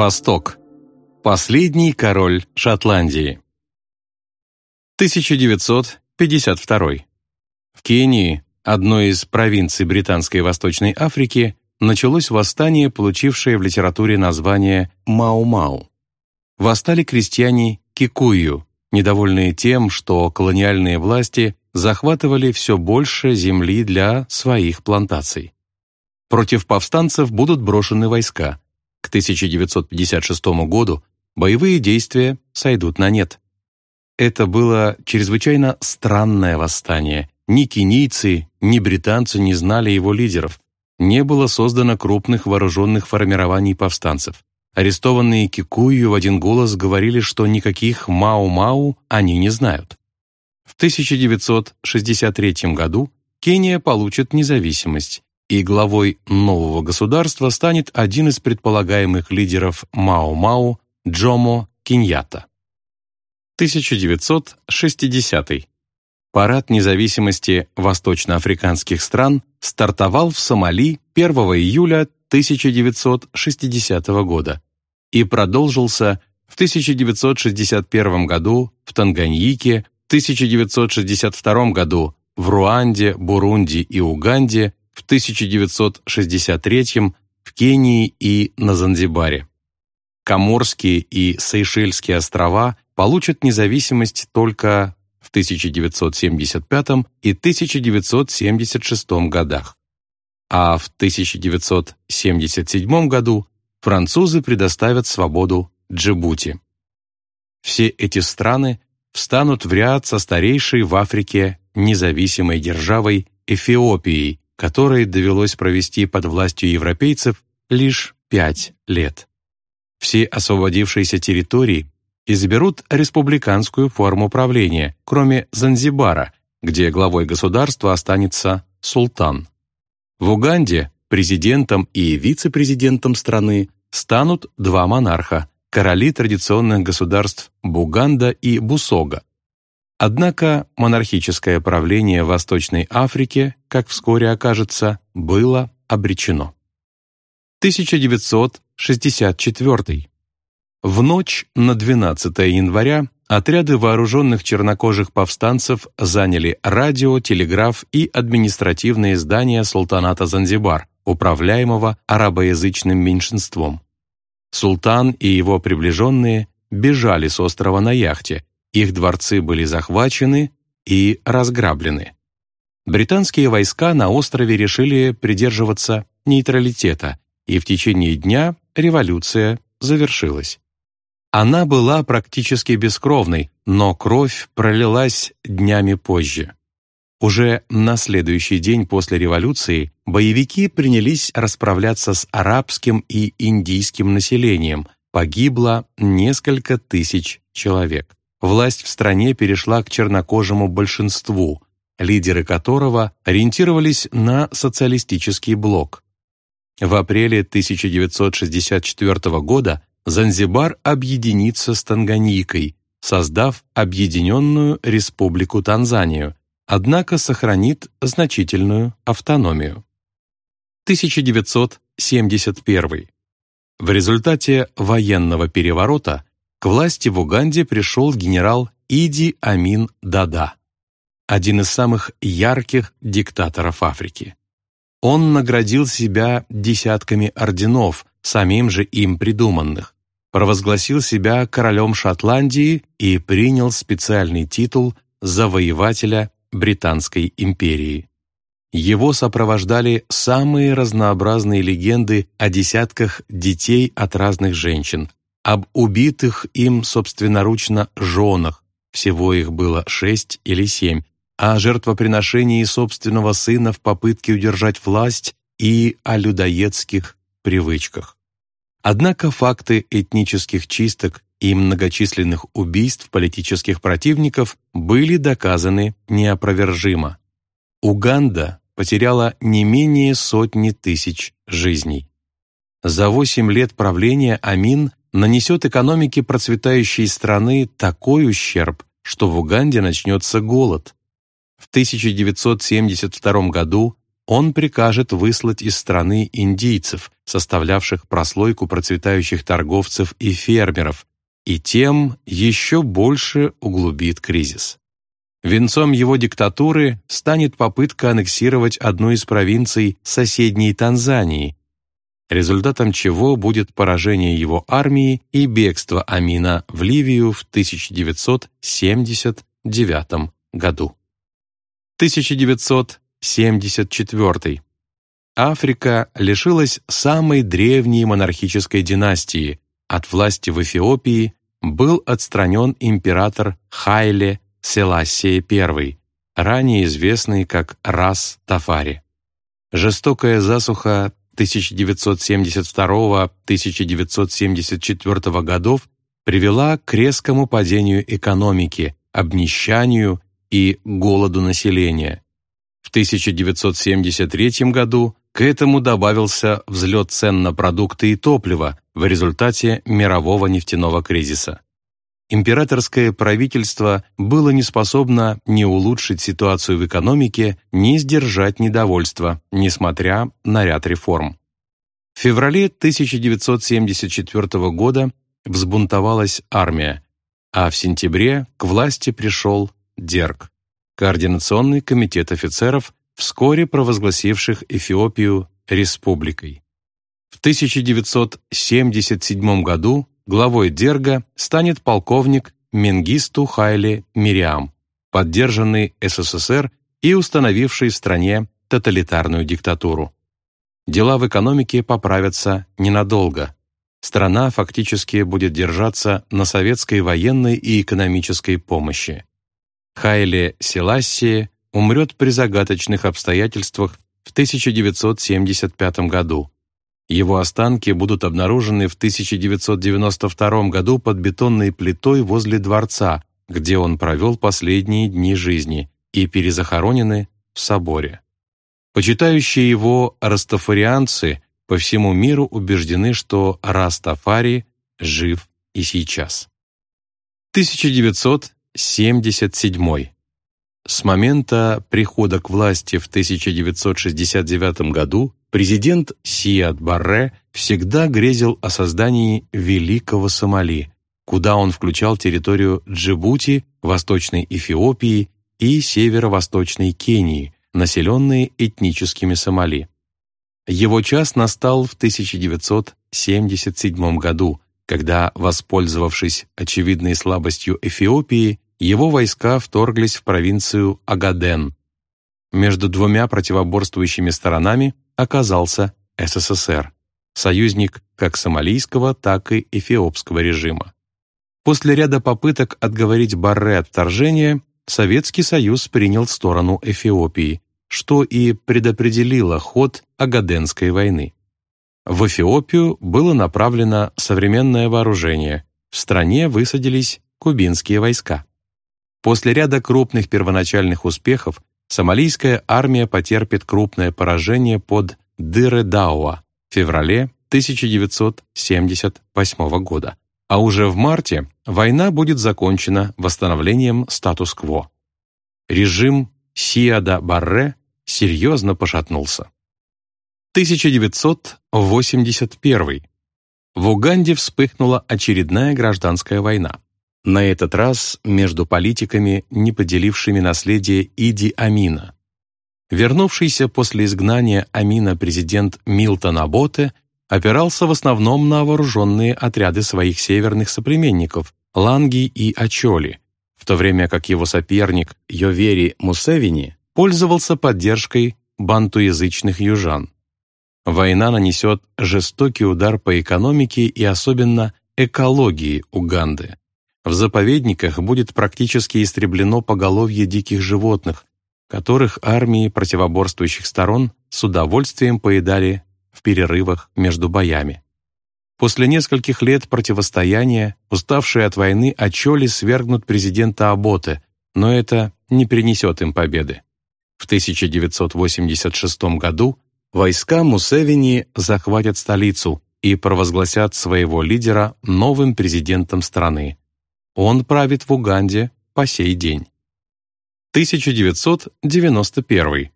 Восток. Последний король Шотландии. 1952. В Кении, одной из провинций Британской Восточной Африки, началось восстание, получившее в литературе название «Мау-Мау». Восстали крестьяне Кикую, недовольные тем, что колониальные власти захватывали все больше земли для своих плантаций. Против повстанцев будут брошены войска. К 1956 году боевые действия сойдут на нет. Это было чрезвычайно странное восстание. Ни кенийцы, ни британцы не знали его лидеров. Не было создано крупных вооруженных формирований повстанцев. Арестованные Кикую в один голос говорили, что никаких Мау-Мау они не знают. В 1963 году Кения получит независимость, и главой нового государства станет один из предполагаемых лидеров Мао-Мао Джомо Киньята. 1960. Парад независимости восточноафриканских стран стартовал в Сомали 1 июля 1960 года и продолжился в 1961 году в Танганьике, 1962 году в Руанде, Бурунди и Уганде, в 1963 в Кении и на Занзибаре. Коморские и Сейшельские острова получат независимость только в 1975 и 1976 годах. А в 1977 году французы предоставят свободу Джибути. Все эти страны встанут в ряд со старейшей в Африке независимой державой Эфиопией, которой довелось провести под властью европейцев лишь пять лет. Все освободившиеся территории изберут республиканскую форму правления, кроме Занзибара, где главой государства останется султан. В Уганде президентом и вице-президентом страны станут два монарха, короли традиционных государств Буганда и Бусога, Однако монархическое правление Восточной Африке, как вскоре окажется, было обречено. 1964. В ночь на 12 января отряды вооруженных чернокожих повстанцев заняли радио, телеграф и административные здания султаната Занзибар, управляемого арабоязычным меньшинством. Султан и его приближенные бежали с острова на яхте, их дворцы были захвачены и разграблены. Британские войска на острове решили придерживаться нейтралитета, и в течение дня революция завершилась. Она была практически бескровной, но кровь пролилась днями позже. Уже на следующий день после революции боевики принялись расправляться с арабским и индийским населением, погибло несколько тысяч человек власть в стране перешла к чернокожему большинству, лидеры которого ориентировались на социалистический блок. В апреле 1964 года Занзибар объединится с Танганьикой, создав Объединенную Республику Танзанию, однако сохранит значительную автономию. 1971. В результате военного переворота к власти в Уганде пришел генерал Иди Амин Дада, один из самых ярких диктаторов Африки. Он наградил себя десятками орденов, самим же им придуманных, провозгласил себя королем Шотландии и принял специальный титул завоевателя Британской империи. Его сопровождали самые разнообразные легенды о десятках детей от разных женщин, об убитых им собственноручно женах, всего их было шесть или семь, о жертвоприношении собственного сына в попытке удержать власть и о людоедских привычках. Однако факты этнических чисток и многочисленных убийств политических противников были доказаны неопровержимо. Уганда потеряла не менее сотни тысяч жизней. За восемь лет правления Амин нанесет экономике процветающей страны такой ущерб, что в Уганде начнется голод. В 1972 году он прикажет выслать из страны индийцев, составлявших прослойку процветающих торговцев и фермеров, и тем еще больше углубит кризис. Венцом его диктатуры станет попытка аннексировать одну из провинций соседней Танзании, результатом чего будет поражение его армии и бегство Амина в Ливию в 1979 году. 1974. Африка лишилась самой древней монархической династии. От власти в Эфиопии был отстранен император Хайле Селассия I, ранее известный как Рас Тафари. Жестокая засуха 1972-1974 годов привела к резкому падению экономики, обнищанию и голоду населения. В 1973 году к этому добавился взлет цен на продукты и топливо в результате мирового нефтяного кризиса императорское правительство было не способно ни улучшить ситуацию в экономике, ни сдержать недовольство, несмотря на ряд реформ. В феврале 1974 года взбунтовалась армия, а в сентябре к власти пришел Дерг, Координационный комитет офицеров, вскоре провозгласивших Эфиопию республикой. В 1977 году главой Дерга станет полковник Менгисту Хайле Мириам, поддержанный СССР и установивший в стране тоталитарную диктатуру. Дела в экономике поправятся ненадолго. Страна фактически будет держаться на советской военной и экономической помощи. Хайле Селассия умрет при загадочных обстоятельствах в 1975 году. Его останки будут обнаружены в 1992 году под бетонной плитой возле дворца, где он провел последние дни жизни, и перезахоронены в соборе. Почитающие его растафарианцы по всему миру убеждены, что Растафари жив и сейчас. 1977. С момента прихода к власти в 1969 году президент Сиад Барре всегда грезил о создании Великого Сомали, куда он включал территорию Джибути, Восточной Эфиопии и Северо-Восточной Кении, населенные этническими Сомали. Его час настал в 1977 году, когда, воспользовавшись очевидной слабостью Эфиопии, его войска вторглись в провинцию Агаден. Между двумя противоборствующими сторонами оказался СССР, союзник как сомалийского, так и эфиопского режима. После ряда попыток отговорить Барре от вторжения, Советский Союз принял сторону Эфиопии, что и предопределило ход Агаденской войны. В Эфиопию было направлено современное вооружение, в стране высадились кубинские войска. После ряда крупных первоначальных успехов сомалийская армия потерпит крупное поражение под Дыре-Дауа в феврале 1978 года, а уже в марте война будет закончена восстановлением статус-кво. Режим Сиада Барре серьезно пошатнулся. 1981. В Уганде вспыхнула очередная гражданская война. На этот раз между политиками, не поделившими наследие Иди Амина. Вернувшийся после изгнания Амина президент Милтон Аботе опирался в основном на вооруженные отряды своих северных соплеменников Ланги и Ачоли, в то время как его соперник Йовери Мусевини пользовался поддержкой бантуязычных южан. Война нанесет жестокий удар по экономике и особенно экологии Уганды. В заповедниках будет практически истреблено поголовье диких животных, которых армии противоборствующих сторон с удовольствием поедали в перерывах между боями. После нескольких лет противостояния, уставшие от войны, Ачоли свергнут президента Аботе, но это не принесет им победы. В 1986 году войска Мусевини захватят столицу и провозгласят своего лидера новым президентом страны. Он правит в Уганде по сей день. 1991.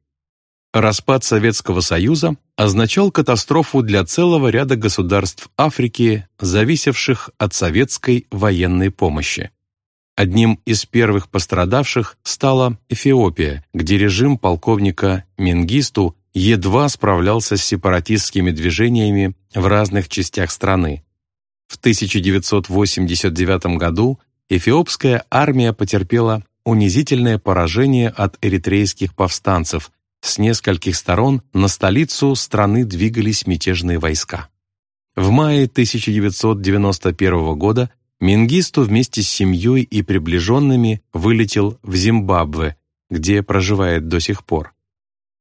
Распад Советского Союза означал катастрофу для целого ряда государств Африки, зависевших от советской военной помощи. Одним из первых пострадавших стала Эфиопия, где режим полковника Менгисту едва справлялся с сепаратистскими движениями в разных частях страны. В 1989 году эфиопская армия потерпела унизительное поражение от эритрейских повстанцев, с нескольких сторон на столицу страны двигались мятежные войска. В мае 1991 года Мингисту вместе с семьей и приближенными вылетел в Зимбабве, где проживает до сих пор.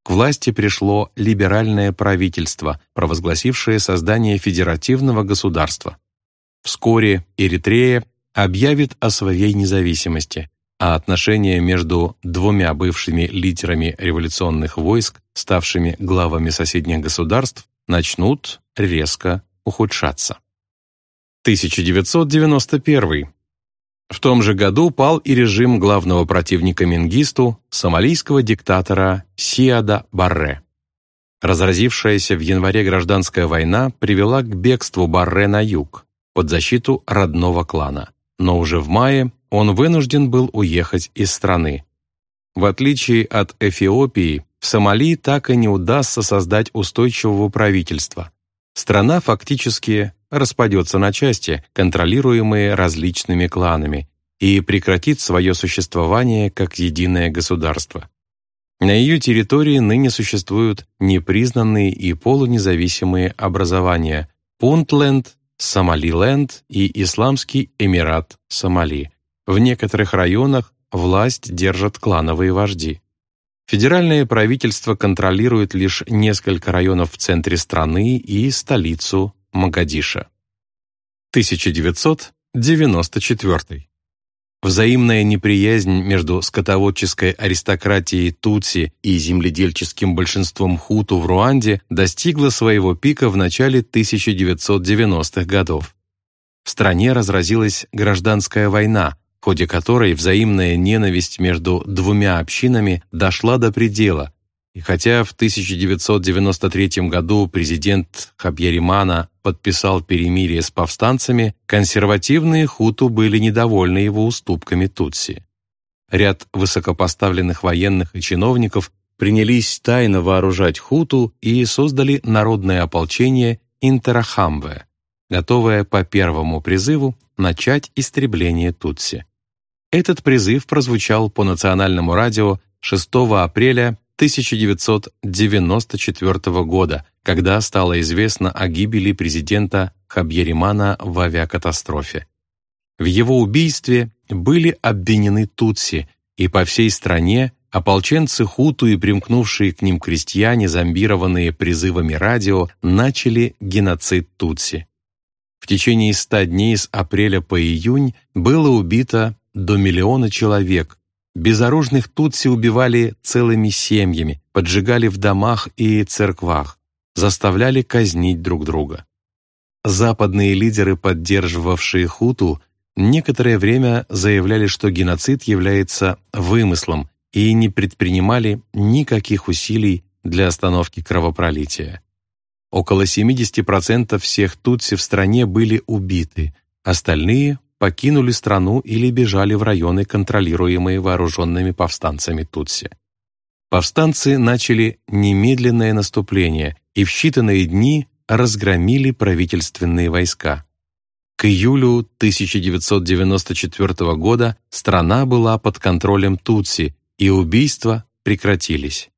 К власти пришло либеральное правительство, провозгласившее создание федеративного государства. Вскоре Эритрея объявит о своей независимости, а отношения между двумя бывшими лидерами революционных войск, ставшими главами соседних государств, начнут резко ухудшаться. 1991. В том же году пал и режим главного противника Менгисту, сомалийского диктатора Сиада Барре. Разразившаяся в январе гражданская война привела к бегству Барре на юг, под защиту родного клана. Но уже в мае он вынужден был уехать из страны. В отличие от Эфиопии, в Сомали так и не удастся создать устойчивого правительства. Страна фактически распадется на части, контролируемые различными кланами, и прекратит свое существование как единое государство. На ее территории ныне существуют непризнанные и полунезависимые образования Пунтленд, Сомалиленд и Исламский Эмират Сомали, в некоторых районах власть держат клановые вожди. Федеральное правительство контролирует лишь несколько районов в центре страны и столицу Магадиша. 1994. Взаимная неприязнь между скотоводческой аристократией Тутси и земледельческим большинством хуту в Руанде достигла своего пика в начале 1990-х годов. В стране разразилась гражданская война, в ходе которой взаимная ненависть между двумя общинами дошла до предела, и хотя в 1993 году президент Хабьяримана подписал перемирие с повстанцами, консервативные хуту были недовольны его уступками Тутси. Ряд высокопоставленных военных и чиновников принялись тайно вооружать хуту и создали народное ополчение Интерахамбе, готовое по первому призыву начать истребление Тутси. Этот призыв прозвучал по национальному радио 6 апреля 1994 года, когда стало известно о гибели президента Хабьеримана в авиакатастрофе. В его убийстве были обвинены Тутси, и по всей стране ополченцы Хуту и примкнувшие к ним крестьяне, зомбированные призывами радио, начали геноцид Тутси. В течение ста дней с апреля по июнь было убито до миллиона человек. Безоружных тутси убивали целыми семьями, поджигали в домах и церквах, заставляли казнить друг друга. Западные лидеры, поддерживавшие хуту, некоторое время заявляли, что геноцид является вымыслом и не предпринимали никаких усилий для остановки кровопролития. Около 70% всех тутси в стране были убиты, остальные покинули страну или бежали в районы, контролируемые вооруженными повстанцами Тутси. Повстанцы начали немедленное наступление и в считанные дни разгромили правительственные войска. К июлю 1994 года страна была под контролем Тутси, и убийства прекратились.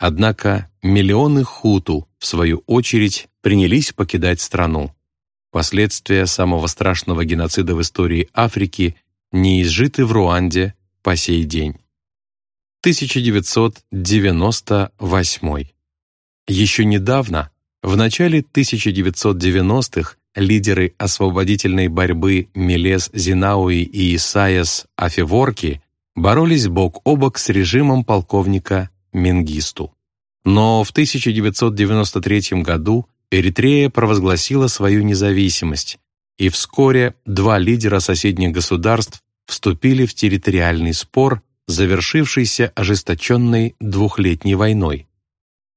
Однако миллионы хуту, в свою очередь, принялись покидать страну. Последствия самого страшного геноцида в истории Африки не изжиты в Руанде по сей день. 1998. Еще недавно, в начале 1990-х, лидеры освободительной борьбы Мелес Зинауи и Исайас Афеворки боролись бок о бок с режимом полковника Менгисту. Но в 1993 году Эритрея провозгласила свою независимость, и вскоре два лидера соседних государств вступили в территориальный спор, завершившийся ожесточенной двухлетней войной.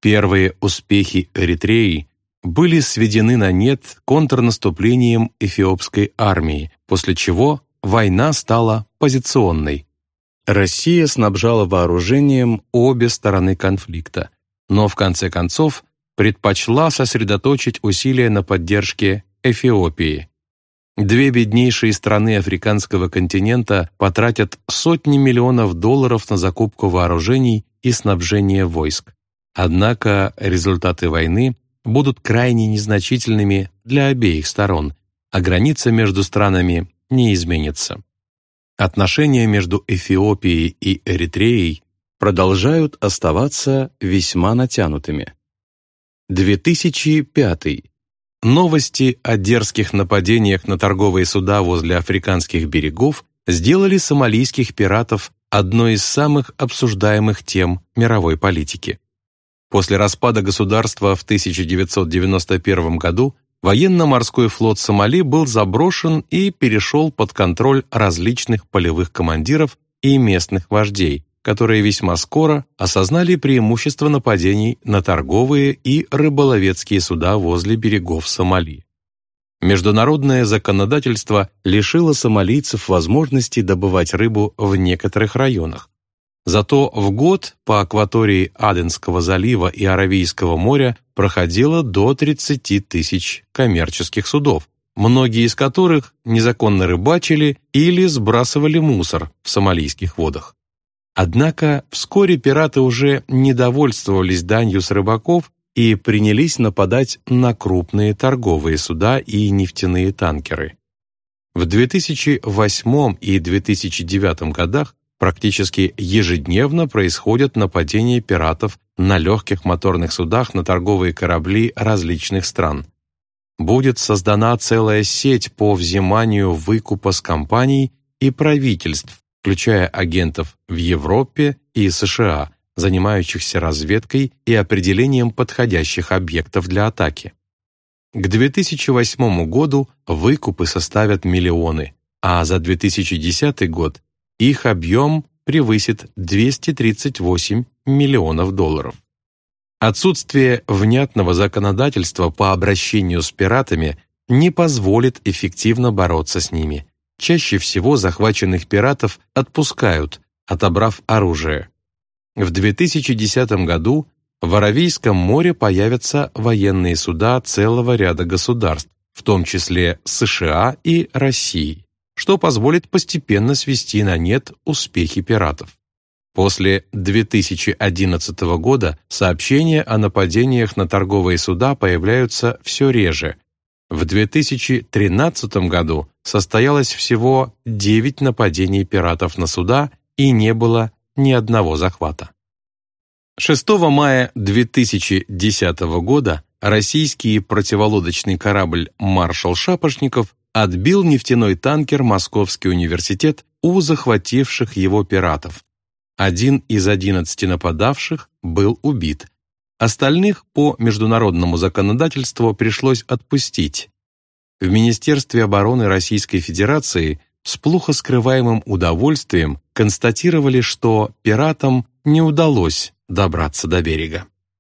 Первые успехи Эритреи были сведены на нет контрнаступлением эфиопской армии, после чего война стала позиционной. Россия снабжала вооружением обе стороны конфликта, но в конце концов предпочла сосредоточить усилия на поддержке Эфиопии. Две беднейшие страны африканского континента потратят сотни миллионов долларов на закупку вооружений и снабжение войск. Однако результаты войны будут крайне незначительными для обеих сторон, а граница между странами не изменится. Отношения между Эфиопией и Эритреей продолжают оставаться весьма натянутыми. 2005. Новости о дерзких нападениях на торговые суда возле африканских берегов сделали сомалийских пиратов одной из самых обсуждаемых тем мировой политики. После распада государства в 1991 году военно-морской флот Сомали был заброшен и перешел под контроль различных полевых командиров и местных вождей, которые весьма скоро осознали преимущество нападений на торговые и рыболовецкие суда возле берегов Сомали. Международное законодательство лишило сомалийцев возможности добывать рыбу в некоторых районах. Зато в год по акватории Аденского залива и Аравийского моря проходило до 30 тысяч коммерческих судов, многие из которых незаконно рыбачили или сбрасывали мусор в сомалийских водах. Однако вскоре пираты уже не довольствовались данью с рыбаков и принялись нападать на крупные торговые суда и нефтяные танкеры. В 2008 и 2009 годах практически ежедневно происходят нападения пиратов на легких моторных судах на торговые корабли различных стран. Будет создана целая сеть по взиманию выкупа с компаний и правительств включая агентов в Европе и США, занимающихся разведкой и определением подходящих объектов для атаки. К 2008 году выкупы составят миллионы, а за 2010 год их объем превысит 238 миллионов долларов. Отсутствие внятного законодательства по обращению с пиратами не позволит эффективно бороться с ними, Чаще всего захваченных пиратов отпускают, отобрав оружие. В 2010 году в Аравийском море появятся военные суда целого ряда государств, в том числе США и России, что позволит постепенно свести на нет успехи пиратов. После 2011 года сообщения о нападениях на торговые суда появляются все реже, в 2013 году состоялось всего 9 нападений пиратов на суда и не было ни одного захвата. 6 мая 2010 года российский противолодочный корабль «Маршал Шапошников» отбил нефтяной танкер «Московский университет» у захвативших его пиратов. Один из 11 нападавших был убит, Остальных по международному законодательству пришлось отпустить. В Министерстве обороны Российской Федерации с плохо скрываемым удовольствием констатировали, что пиратам не удалось добраться до берега.